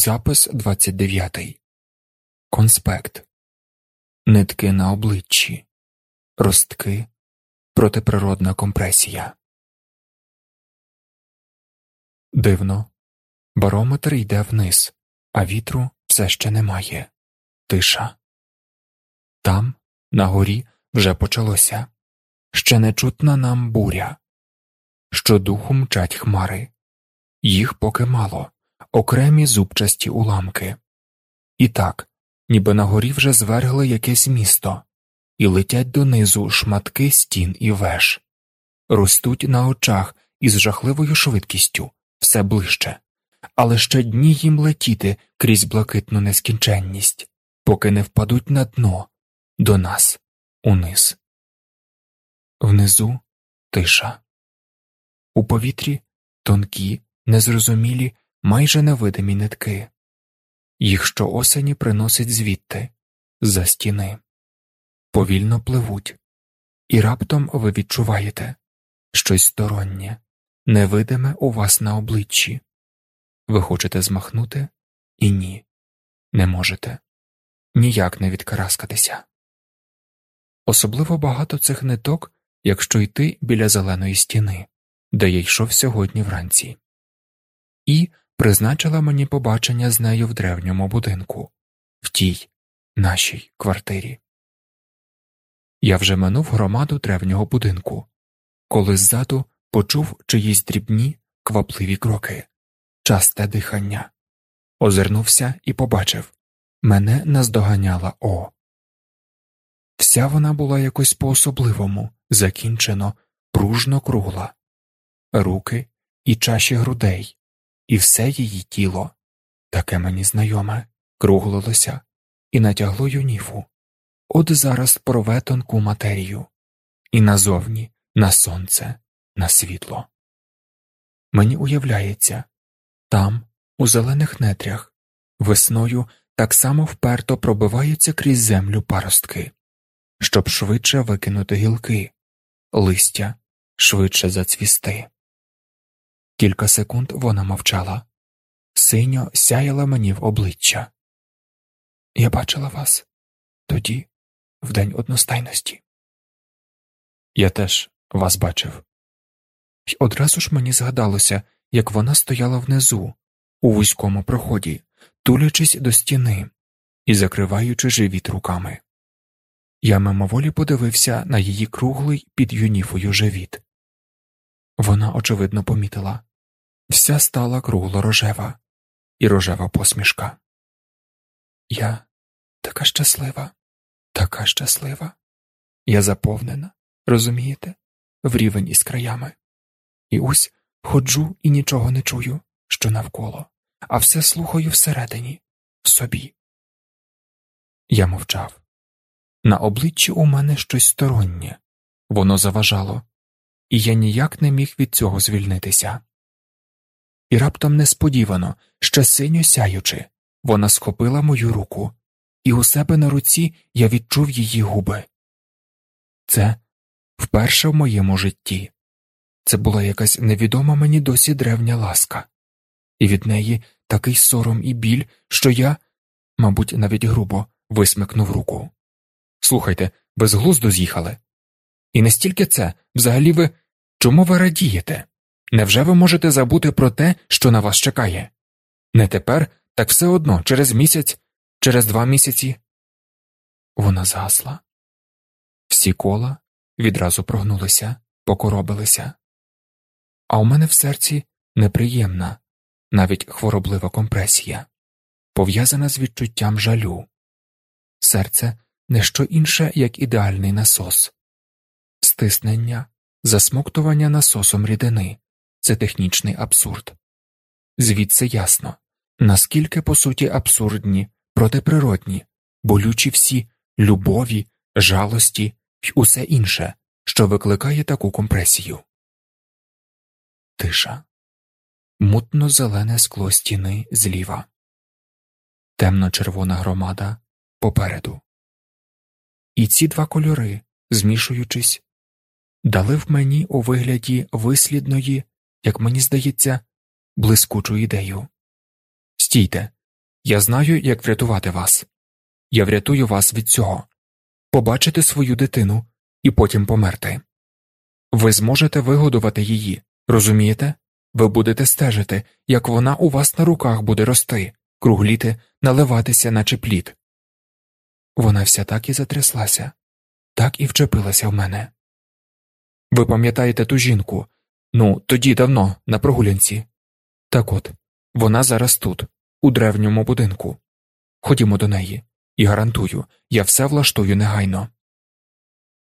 Запис 29. Конспект. Нитки на обличчі. Ростки. Протиприродна компресія. Дивно. Барометр йде вниз, а вітру все ще немає. Тиша. Там, на горі, вже почалося. Ще не чутна нам буря. Щодуху мчать хмари. Їх поки мало, окремі зубчасті уламки. І так, ніби на горі вже звергли якесь місто, і летять донизу шматки стін і веж, ростуть на очах із жахливою швидкістю все ближче, але ще дні їм летіти крізь блакитну нескінченність, поки не впадуть на дно до нас униз. Внизу тиша. У повітрі тонкі, незрозумілі, майже невидимі нитки. Їх щоосені приносить звідти, за стіни, повільно пливуть, і раптом ви відчуваєте щось стороннє, невидиме у вас на обличчі. Ви хочете змахнути і ні, не можете ніяк не відкараскатися. Особливо багато цих ниток, якщо йти біля зеленої стіни, де я йшов сьогодні вранці, і призначила мені побачення з нею в древньому будинку, в тій нашій квартирі. Я вже минув громаду древнього будинку, коли ззаду почув чиїсь дрібні, квапливі кроки, часте дихання, озирнувся і побачив мене наздоганяла О. Вся вона була якось по особливому, закінчено, пружно кругла, руки і чаші грудей, і все її тіло, таке мені знайоме, круглилося і натягло юніфу. От зараз порве тонку матерію, і назовні, на сонце, на світло. Мені уявляється там, у зелених нетрях, весною так само вперто пробиваються крізь землю паростки, щоб швидше викинути гілки, листя, швидше зацвісти. Кілька секунд вона мовчала, синьо сяяла мені в обличчя. Я бачила вас тоді, в день одностайності. Я теж вас бачив. І одразу ж мені згадалося, як вона стояла внизу, у вузькому проході, тулячись до стіни і закриваючи живіт руками. Я мимоволі подивився на її круглий під юніфою живіт. Вона, очевидно, помітила вся стала кругло рожева і рожева посмішка. Я така щаслива, така щаслива. Я заповнена, розумієте, в рівень із краями. І ось ходжу і нічого не чую, що навколо, а все слухаю всередині, в собі. Я мовчав. На обличчі у мене щось стороннє, воно заважало, і я ніяк не міг від цього звільнитися. І раптом несподівано, ще синьо сяючи, вона схопила мою руку, і у себе на руці я відчув її губи. Це вперше в моєму житті. Це була якась невідома мені досі древня ласка, і від неї такий сором і біль, що я, мабуть, навіть грубо висмикнув руку. Слухайте, безглуздо з'їхали. І не стільки це, взагалі ви чому ви радієте? Невже ви можете забути про те, що на вас чекає? Не тепер, так все одно, через місяць, через два місяці. Вона згасла. Всі кола відразу прогнулися, покоробилися. А у мене в серці неприємна, навіть хвороблива компресія, пов'язана з відчуттям жалю. Серце не що інше, як ідеальний насос, стиснення, засмоктування насосом рідини це технічний абсурд. Звідси ясно, наскільки по суті абсурдні, протиприродні, болючі всі любові, жалості й усе інше, що викликає таку компресію. Тиша, мутно зелене скло стіни зліва, темно червона громада попереду. І ці два кольори, змішуючись, дали в мені у вигляді вислідної, як мені здається, блискучу ідею. Стійте, я знаю, як врятувати вас. Я врятую вас від цього побачити свою дитину і потім померти. Ви зможете вигодувати її, розумієте? Ви будете стежити, як вона у вас на руках буде рости, кругліти, наливатися, наче плід. Вона вся так і затряслася, так і вчепилася в мене. Ви пам'ятаєте ту жінку? Ну, тоді давно, на прогулянці. Так от, вона зараз тут, у древньому будинку. Ходімо до неї, і гарантую, я все влаштую негайно.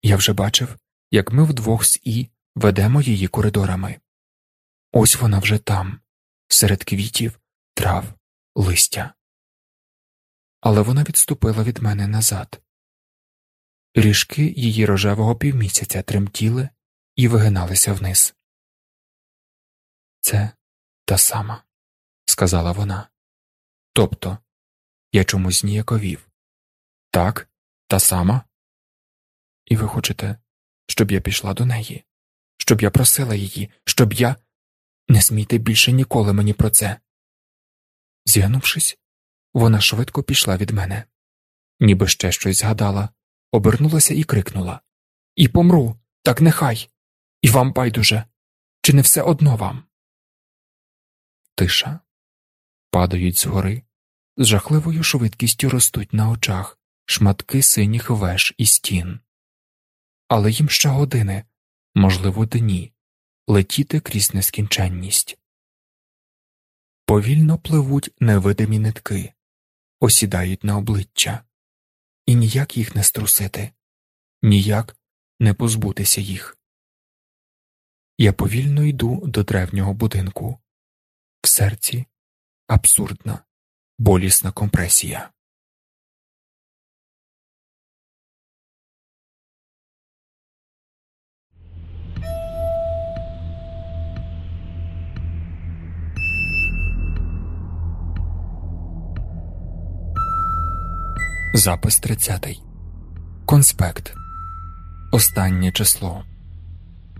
Я вже бачив, як ми вдвох з І ведемо її коридорами. Ось вона вже там, серед квітів, трав, листя. Але вона відступила від мене назад. Ріжки її рожевого півмісяця тремтіли і вигиналися вниз. Це та сама, сказала вона. Тобто я чомусь ніяковів. Так, та сама. І ви хочете, щоб я пішла до неї, щоб я просила її, щоб я. Не смійте більше ніколи мені про це. Зігнувшись, вона швидко пішла від мене, ніби ще щось згадала, обернулася і крикнула І помру, так нехай. І вам байдуже, чи не все одно вам? Тиша. Падають згори, з жахливою швидкістю ростуть на очах шматки синіх веж і стін. Але їм ще години, можливо, дні, летіти крізь нескінченність. Повільно пливуть невидимі нитки, осідають на обличчя, і ніяк їх не струсити, ніяк не позбутися їх. Я повільно йду до древнього будинку, в серці абсурдна, болісна компресія. Запис 30. Конспект. Останнє число.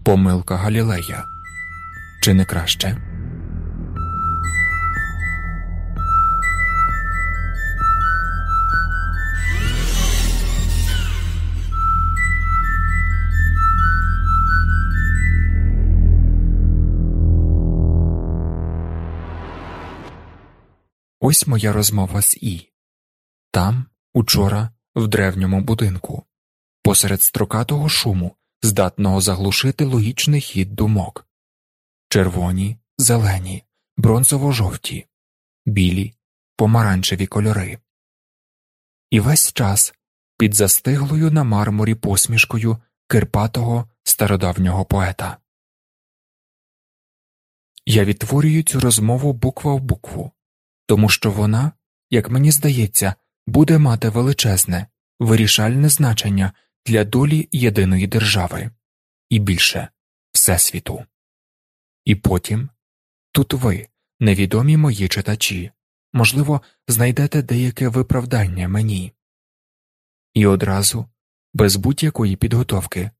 Помилка Галілея. Чи не краще? Ось моя розмова з І. Там, учора, в древньому будинку, посеред строкатого шуму, здатного заглушити логічний хід думок червоні, зелені, бронзово-жовті, білі, помаранчеві кольори. І весь час під застиглою на мармурі посмішкою кирпатого стародавнього поета. Я відтворюю цю розмову буква в букву, тому що вона, як мені здається, буде мати величезне, вирішальне значення для долі єдиної держави і більше Всесвіту. І потім тут ви, невідомі мої читачі, можливо, знайдете деяке виправдання мені. І одразу, без будь-якої підготовки,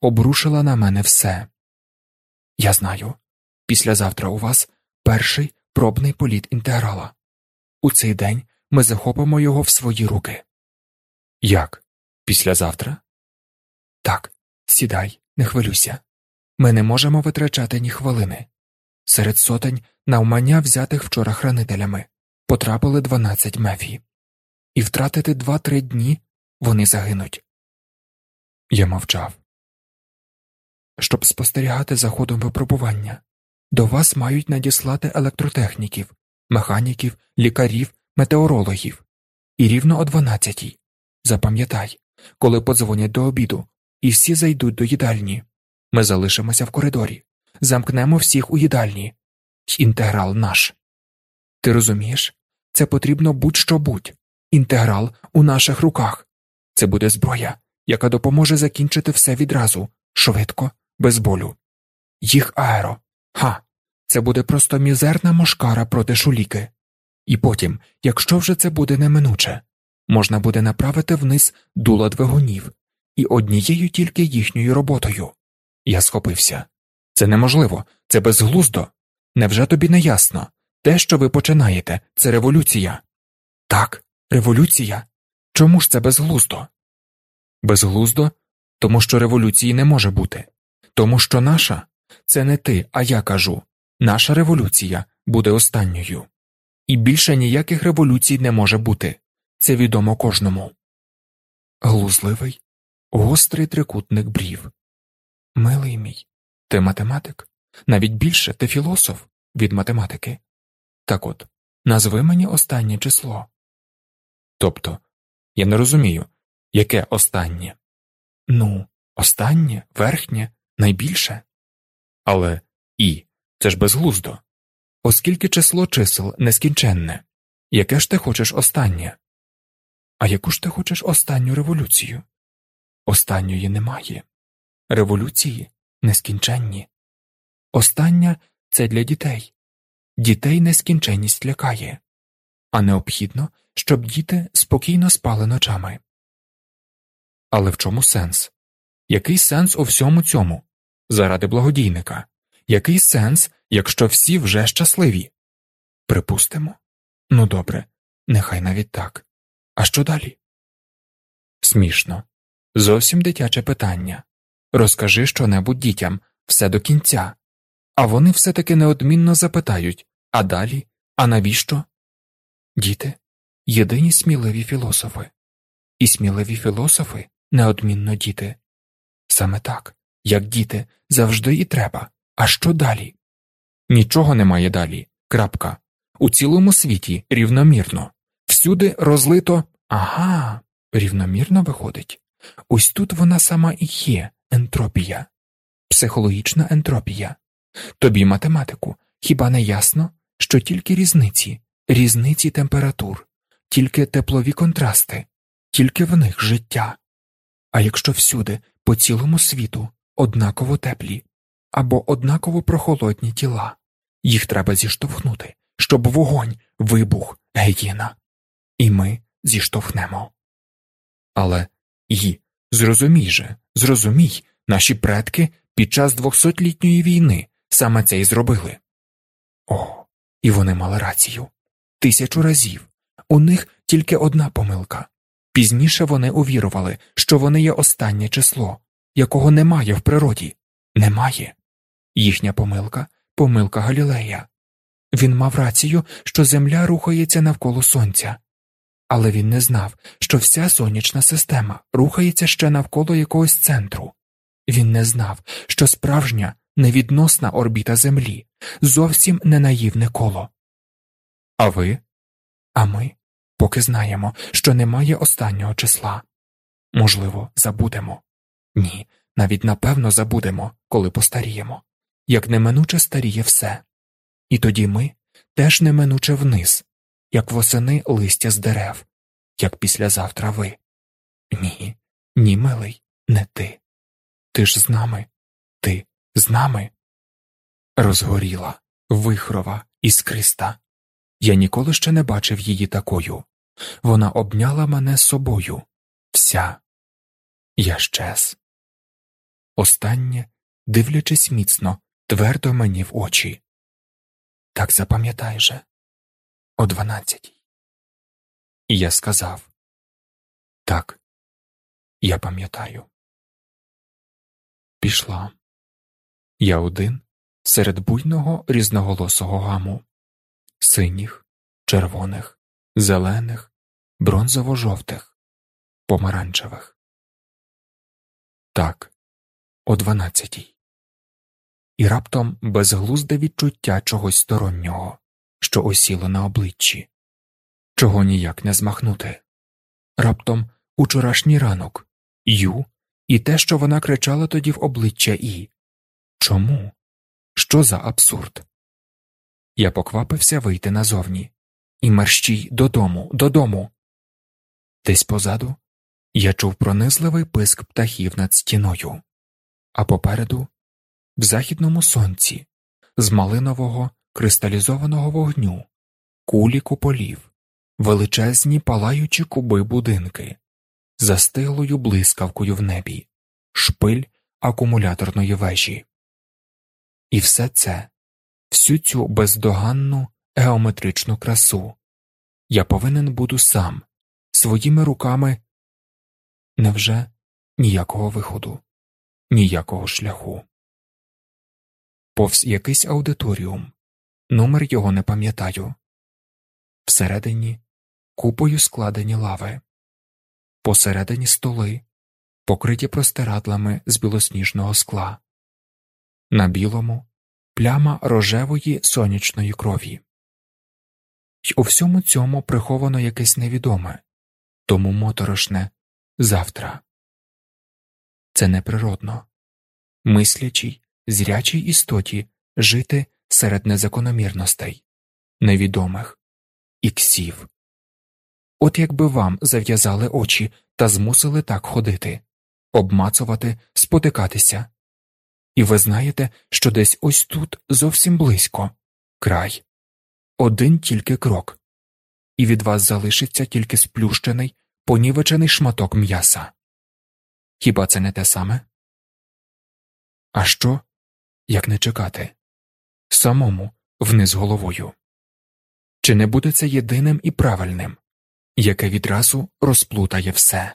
обрушила на мене все. Я знаю, післязавтра у вас перший пробний політ інтеграла. У цей день ми захопимо його в свої руки. Як? Післязавтра? Так, сідай, не хвилюйся. Ми не можемо витрачати ні хвилини. Серед сотень навмання взятих вчора хранителями потрапили 12 мефій, і втратити два-три дні вони загинуть. Я мовчав. Щоб спостерігати за ходом випробування, до вас мають надіслати електротехніків, механіків, лікарів метеорологів, і рівно о дванадцятій. Запам'ятай, коли подзвонять до обіду, і всі зайдуть до їдальні. Ми залишимося в коридорі, замкнемо всіх у їдальні. Інтеграл наш. Ти розумієш? Це потрібно будь-що будь. Інтеграл у наших руках. Це буде зброя, яка допоможе закінчити все відразу, швидко, без болю. Їх аеро. Ха. Це буде просто мізерна мошкара проти шуліки. І потім, якщо вже це буде неминуче, можна буде направити вниз дула двигунів і однією тільки їхньою роботою. Я схопився. Це неможливо, це безглуздо. Невже тобі не ясно? Те, що ви починаєте, це революція. Так, революція. Чому ж це безглуздо? Безглуздо, тому що революції не може бути, тому що наша це не ти, а я кажу наша революція буде останньою. І більше ніяких революцій не може бути це відомо кожному. Глузливий, гострий трикутник брів. Милий мій, ти математик, навіть більше ти філософ від математики. Так от, назви мені останнє число. Тобто, я не розумію, яке останнє? Ну, останнє, верхнє, найбільше. Але і це ж безглуздо. Оскільки число чисел нескінченне, яке ж ти хочеш останнє? А яку ж ти хочеш останню революцію? Останньої немає. Революції нескінченні. Остання це для дітей. Дітей нескінченність лякає, а необхідно, щоб діти спокійно спали ночами. Але в чому сенс? Який сенс у всьому цьому? Заради благодійника? Який сенс, якщо всі вже щасливі? Припустимо. Ну добре, нехай навіть так. А що далі? Смішно. Зовсім дитяче питання. Розкажи щонебудь дітям все до кінця, а вони все таки неодмінно запитають а далі, а навіщо? Діти єдині сміливі філософи, і сміливі філософи неодмінно діти. Саме так, як діти, завжди і треба. А що далі? Нічого немає далі. Крапка. У цілому світі рівномірно. Всюди розлито ага, рівномірно виходить. Ось тут вона сама і є ентропія, психологічна ентропія. Тобі, математику, хіба не ясно, що тільки різниці, різниці температур, тільки теплові контрасти, тільки в них життя. А якщо всюди, по цілому світу, однаково теплі або однаково прохолодні тіла, їх треба зіштовхнути, щоб вогонь, вибух, геїна, і ми зіштовхнемо. Але й, зрозумій же, зрозумій, наші предки під час двохсотлітньої війни саме це й зробили. О, і вони мали рацію тисячу разів. У них тільки одна помилка. Пізніше вони увірували, що вони є останнє число, якого немає в природі. Немає. Їхня помилка помилка Галілея. Він мав рацію, що Земля рухається навколо Сонця, але він не знав, що вся сонячна система рухається ще навколо якогось центру. Він не знав, що справжня невідносна орбіта Землі зовсім не наївне коло. А ви? А ми поки знаємо, що немає останнього числа. Можливо, забудемо. Ні, навіть напевно забудемо, коли постаріємо, як неминуче старіє все. І тоді ми теж неминуче вниз, як восени листя з дерев, як післязавтра ви. Ні, ні, милий, не ти. Ти ж з нами, ти з нами. Розгоріла, вихрова, іскриста. Я ніколи ще не бачив її такою. Вона обняла мене собою, вся. Я щез. Останнє, дивлячись міцно, твердо мені в очі. Так запам'ятай же, о дванадцятій. І я сказав так, я пам'ятаю. Пішла. Я один серед буйного різноголосого гаму, синіх, червоних, зелених, бронзово-жовтих, помаранчевих. Так, о дванадцятій. І раптом безглузде відчуття чогось стороннього, що осіло на обличчі, чого ніяк не змахнути. Раптом учорашній ранок, ю, і те, що вона кричала тоді в обличчя І. Чому? Що за абсурд? Я поквапився вийти назовні. І мерщій додому, додому. Десь позаду я чув пронизливий писк птахів над стіною, а попереду, в західному сонці, з малинового кристалізованого вогню, кулі куполів, величезні палаючі куби будинки, застиглою блискавкою в небі, шпиль акумуляторної вежі. І все це, всю цю бездоганну геометричну красу, я повинен буду сам, своїми руками. Невже ніякого виходу, ніякого шляху? Повз якийсь аудиторіум, номер його не пам'ятаю. Всередині купою складені лави, посередині столи, покриті простирадлами з білосніжного скла, на білому пляма рожевої сонячної крові. Й у всьому цьому приховано якесь невідоме, тому моторошне завтра. Це неприродно, мислячій, зрячій істоті жити серед незакономірностей, невідомих, іксів. От якби вам зав'язали очі та змусили так ходити, обмацувати, спотикатися. І ви знаєте, що десь ось тут зовсім близько край, один тільки крок, і від вас залишиться тільки сплющений, понівечений шматок м'яса. Хіба це не те саме? А що, як не чекати? Самому вниз головою? Чи не буде це єдиним і правильним, яке відразу розплутає все?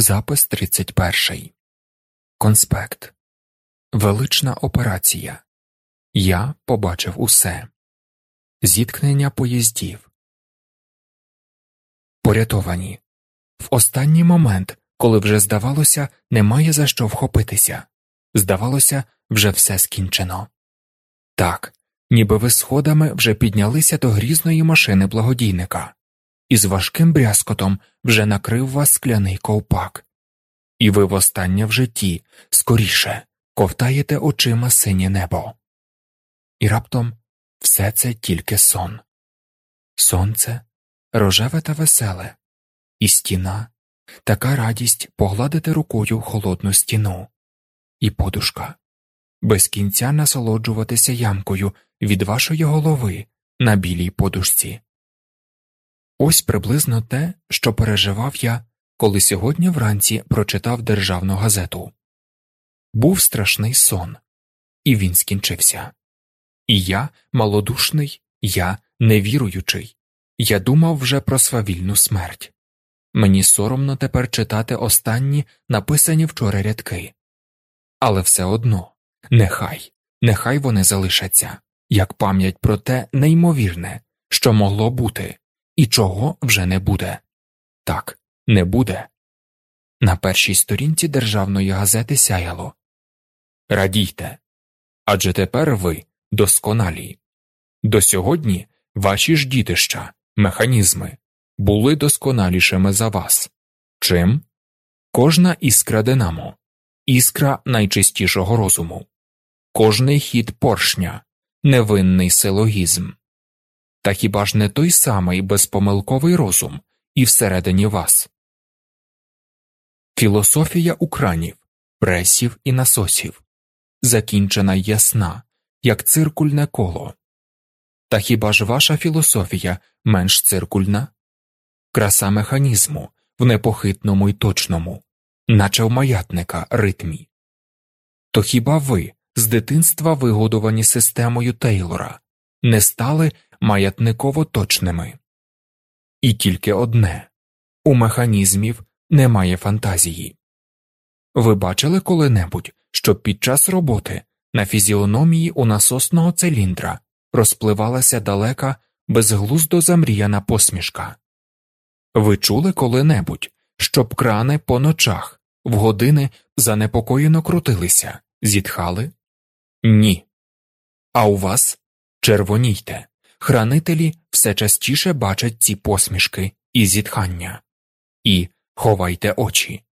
Запис 31. Конспект. Велична операція. Я побачив усе. Зіткнення поїздів. Порятовані. В останній момент, коли вже здавалося, немає за що вхопитися. Здавалося, вже все скінчено. Так, ніби ви сходами вже піднялися до грізної машини благодійника і з важким брязкотом вже накрив вас скляний ковпак, і ви востаннє в житті скоріше ковтаєте очима синє небо. І раптом все це тільки сон. Сонце рожеве та веселе, і стіна, така радість погладити рукою холодну стіну, і подушка, без кінця насолоджуватися ямкою від вашої голови на білій подушці. Ось приблизно те, що переживав я, коли сьогодні вранці прочитав державну газету. Був страшний сон, і він скінчився. І я малодушний, я невіруючий, я думав вже про свавільну смерть. Мені соромно тепер читати останні написані вчора рядки. Але все одно, нехай, нехай вони залишаться, як пам'ять про те неймовірне, що могло бути і чого вже не буде. Так, не буде. На першій сторінці державної газети сяяло Радійте. Адже тепер ви досконалі. До сьогодні ваші ж дітища, механізми, були досконалішими за вас. Чим? Кожна іскра динамо, іскра найчистішого розуму, кожний хід поршня, невинний силогізм. Та хіба ж не той самий безпомилковий розум і всередині вас? Філософія укранів, пресів і насосів закінчена ясна, як циркульне коло. Та хіба ж ваша філософія менш циркульна? Краса механізму в непохитному й точному, наче в маятника ритмі. То хіба ви з дитинства вигодовані системою Тейлора не стали маятниково точними. І тільки одне у механізмів немає фантазії. Ви бачили коли-небудь, щоб під час роботи на фізіономії у насосного циліндра розпливалася далека, безглуздо замріяна посмішка? Ви чули коли-небудь, щоб крани по ночах в години занепокоєно крутилися, зітхали? Ні. А у вас червонійте. Хранителі все частіше бачать ці посмішки і зітхання, і ховайте очі.